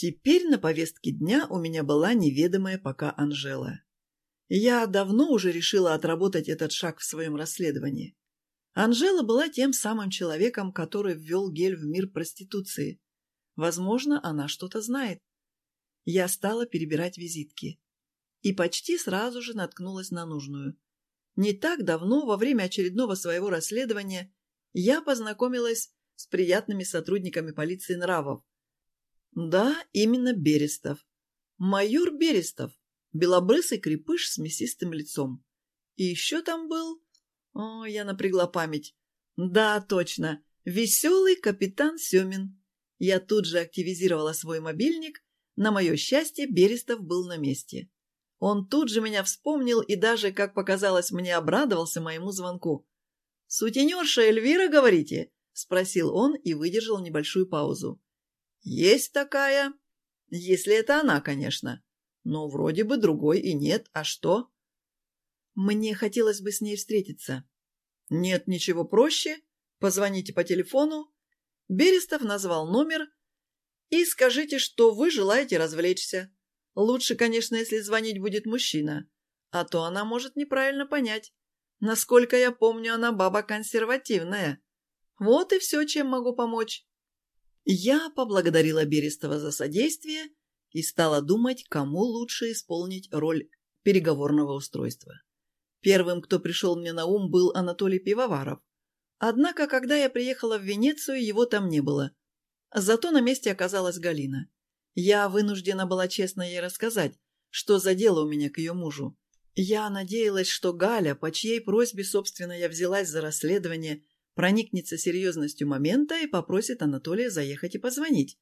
Теперь на повестке дня у меня была неведомая пока Анжела. Я давно уже решила отработать этот шаг в своем расследовании. Анжела была тем самым человеком, который ввел гель в мир проституции. Возможно, она что-то знает. Я стала перебирать визитки. И почти сразу же наткнулась на нужную. Не так давно, во время очередного своего расследования, я познакомилась с приятными сотрудниками полиции нравов. Да, именно Берестов. Майор Берестов, белобрысый крепыш с мясистым лицом. И еще там был... О, я напрягла память. Да, точно, веселый капитан Семин. Я тут же активизировала свой мобильник. На мое счастье, Берестов был на месте. Он тут же меня вспомнил и даже, как показалось, мне обрадовался моему звонку. «Сутенерша Эльвира, говорите?» – спросил он и выдержал небольшую паузу. «Есть такая. Если это она, конечно. Но вроде бы другой и нет. А что?» «Мне хотелось бы с ней встретиться». «Нет ничего проще. Позвоните по телефону». Берестов назвал номер. «И скажите, что вы желаете развлечься. Лучше, конечно, если звонить будет мужчина. А то она может неправильно понять. Насколько я помню, она баба консервативная. Вот и все, чем могу помочь». Я поблагодарила Берестова за содействие и стала думать, кому лучше исполнить роль переговорного устройства. Первым, кто пришел мне на ум, был Анатолий Пивоваров. Однако, когда я приехала в Венецию, его там не было. Зато на месте оказалась Галина. Я вынуждена была честно ей рассказать, что за дело у меня к ее мужу. Я надеялась, что Галя, по чьей просьбе, собственно, я взялась за расследование, проникнется серьезностью момента и попросит Анатолия заехать и позвонить.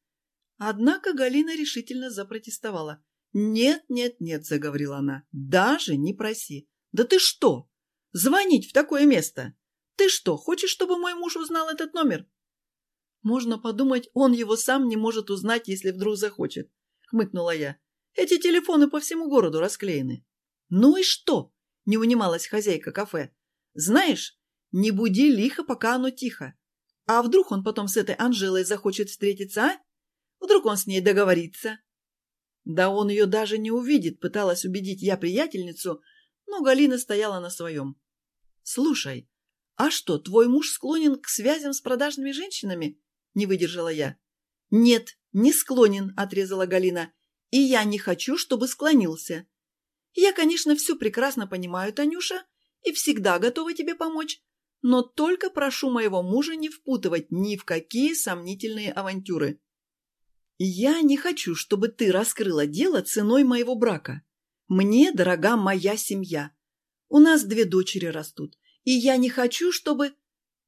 Однако Галина решительно запротестовала. «Нет, нет, нет», — заговорила она, — «даже не проси. Да ты что? Звонить в такое место? Ты что, хочешь, чтобы мой муж узнал этот номер?» «Можно подумать, он его сам не может узнать, если вдруг захочет», — хмыкнула я. «Эти телефоны по всему городу расклеены». «Ну и что?» — не унималась хозяйка кафе. «Знаешь, не буди лихо, пока оно тихо. А вдруг он потом с этой Анжелой захочет встретиться, а? Вдруг он с ней договорится? Да он ее даже не увидит, пыталась убедить я приятельницу, но Галина стояла на своем. Слушай, а что, твой муж склонен к связям с продажными женщинами? Не выдержала я. Нет, не склонен, отрезала Галина. И я не хочу, чтобы склонился. Я, конечно, все прекрасно понимаю, Танюша, и всегда готова тебе помочь, но только прошу моего мужа не впутывать ни в какие сомнительные авантюры. Я не хочу, чтобы ты раскрыла дело ценой моего брака. Мне дорога моя семья. У нас две дочери растут, и я не хочу, чтобы...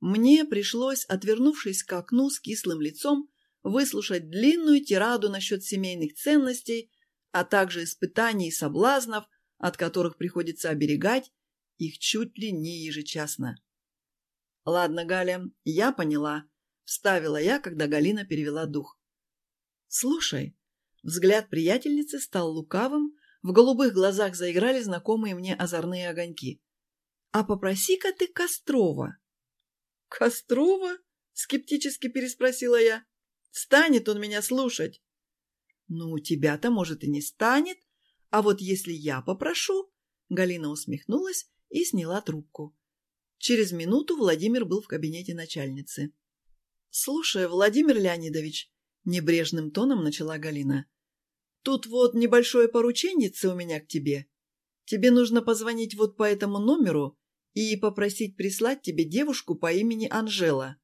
Мне пришлось, отвернувшись к окну с кислым лицом, выслушать длинную тираду насчет семейных ценностей, а также испытаний и соблазнов, от которых приходится оберегать их чуть ли не ежечасно. «Ладно, Галя, я поняла», — вставила я, когда Галина перевела дух. «Слушай». Взгляд приятельницы стал лукавым, в голубых глазах заиграли знакомые мне озорные огоньки. «А попроси-ка ты Кострова». «Кострова?» — скептически переспросила я. «Станет он меня слушать?» «Ну, тебя-то, может, и не станет, а вот если я попрошу...» Галина усмехнулась и сняла трубку. Через минуту Владимир был в кабинете начальницы. «Слушай, Владимир Леонидович», — небрежным тоном начала Галина, «тут вот небольшое порученнице у меня к тебе. Тебе нужно позвонить вот по этому номеру и попросить прислать тебе девушку по имени Анжела».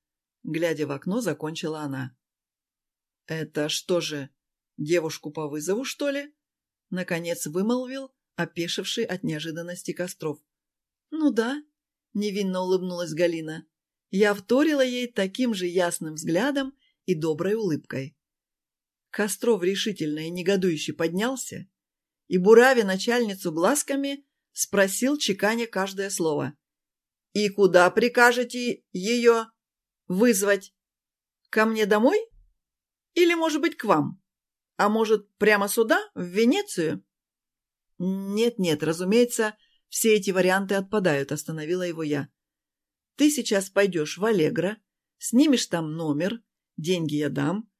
Глядя в окно, закончила она. «Это что же, девушку по вызову, что ли?» Наконец вымолвил, опешивший от неожиданности Костров. «Ну да», невинно улыбнулась Галина. Я вторила ей таким же ясным взглядом и доброй улыбкой. Костров решительно и негодующе поднялся и, буравя начальницу глазками, спросил, чеканя каждое слово. «И куда прикажете ее вызвать? Ко мне домой? Или, может быть, к вам? А может, прямо сюда, в Венецию?» «Нет-нет, разумеется, все эти варианты отпадают, остановила его я. Ты сейчас пойдешь в Аллегро, снимешь там номер, деньги я дам,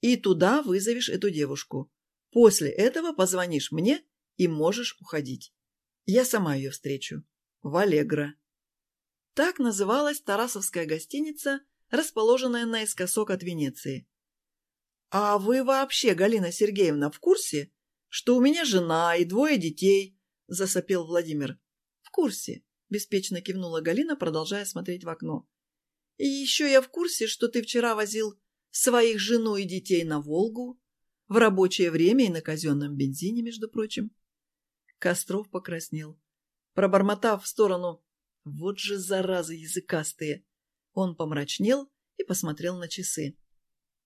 и туда вызовешь эту девушку. После этого позвонишь мне и можешь уходить. Я сама ее встречу. Валегра. Так называлась Тарасовская гостиница, расположенная наискосок от Венеции. «А вы вообще, Галина Сергеевна, в курсе, что у меня жена и двое детей?» – засопел Владимир. «В курсе», – беспечно кивнула Галина, продолжая смотреть в окно. «И еще я в курсе, что ты вчера возил своих жену и детей на Волгу, в рабочее время и на казенном бензине, между прочим». Костров покраснел. Пробормотав в сторону «Вот же заразы языкастые!» Он помрачнел и посмотрел на часы.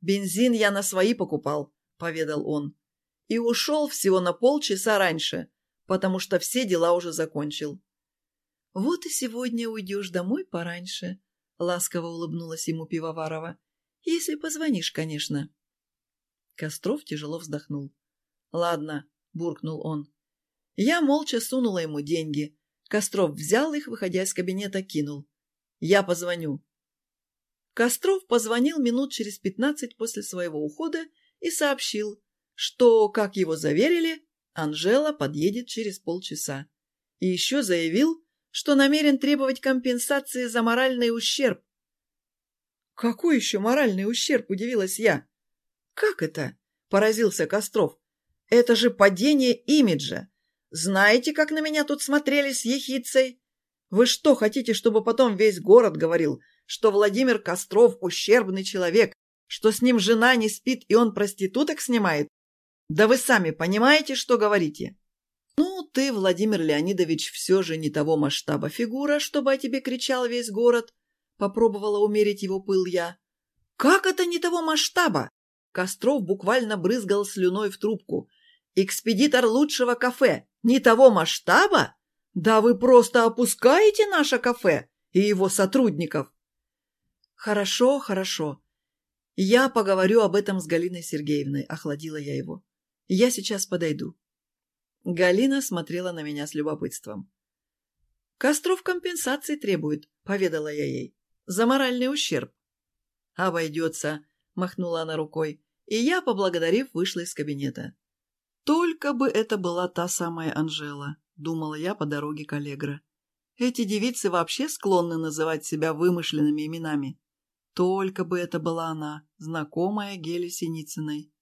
«Бензин я на свои покупал», — поведал он. «И ушел всего на полчаса раньше, потому что все дела уже закончил». «Вот и сегодня уйдешь домой пораньше», — ласково улыбнулась ему Пивоварова. «Если позвонишь, конечно». Костров тяжело вздохнул. «Ладно», — буркнул он. Я молча сунула ему деньги. Костров взял их, выходя из кабинета, кинул. «Я позвоню». Костров позвонил минут через пятнадцать после своего ухода и сообщил, что, как его заверили, Анжела подъедет через полчаса. И еще заявил, что намерен требовать компенсации за моральный ущерб. «Какой еще моральный ущерб?» – удивилась я. «Как это?» – поразился Костров. «Это же падение имиджа. Знаете, как на меня тут смотрели с ехицей? Вы что, хотите, чтобы потом весь город говорил, что Владимир Костров ущербный человек, что с ним жена не спит и он проституток снимает? Да вы сами понимаете, что говорите? Ты, Владимир Леонидович, все же не того масштаба фигура, чтобы о тебе кричал весь город. Попробовала умерить его пыл я. Как это не того масштаба? Костров буквально брызгал слюной в трубку. Экспедитор лучшего кафе. Не того масштаба? Да вы просто опускаете наше кафе и его сотрудников. «Хорошо, хорошо. Я поговорю об этом с Галиной Сергеевной», — охладила я его. «Я сейчас подойду». Галина смотрела на меня с любопытством. «Костров компенсации требует», — поведала я ей. «За моральный ущерб». «Обойдется», — махнула она рукой, и я, поблагодарив, вышла из кабинета. «Только бы это была та самая Анжела», — думала я по дороге к Аллегро. «Эти девицы вообще склонны называть себя вымышленными именами. Только бы это была она, знакомая Геле Синицыной.